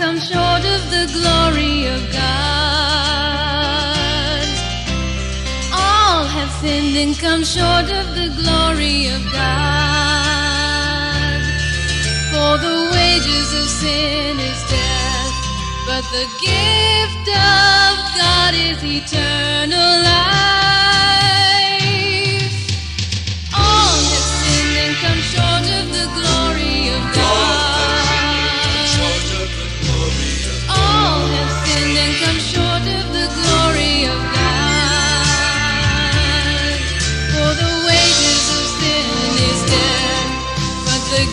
Glory یوگا کم سو ڈب دا گلوری گاڑی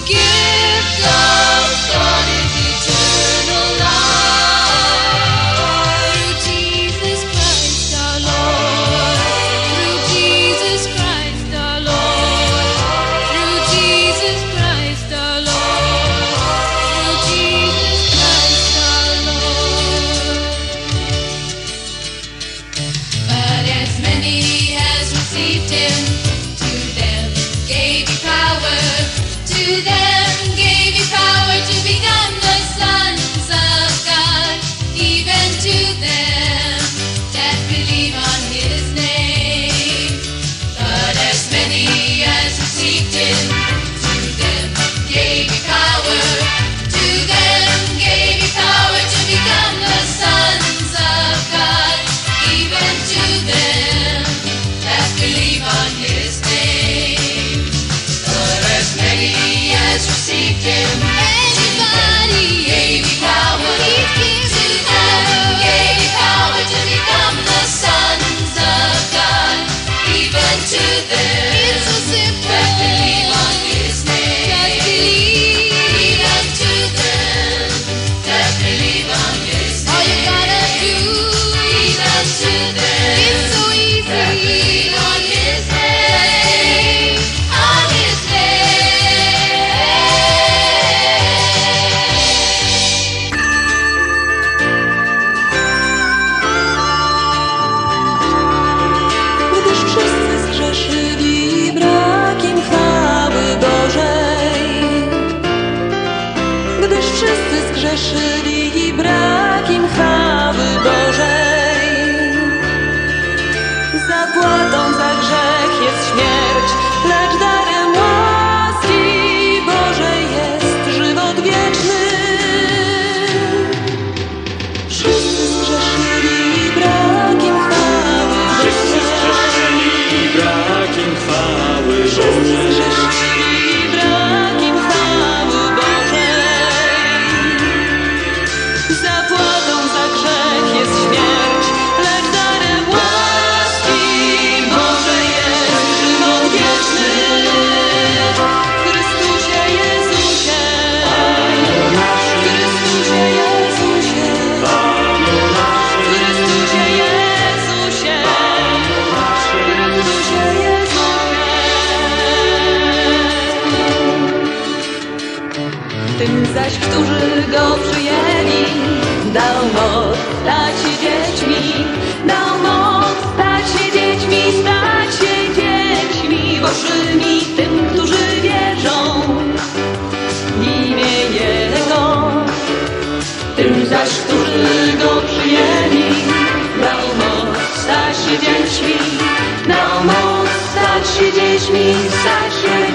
Give you. تین سستر گوش داش رکشمی دام تاشی رکشمی ساش جشمی بشمی تن رام گی رام تن سستر گوشی دا ساشی رشمی دام ساشریشمی ساشری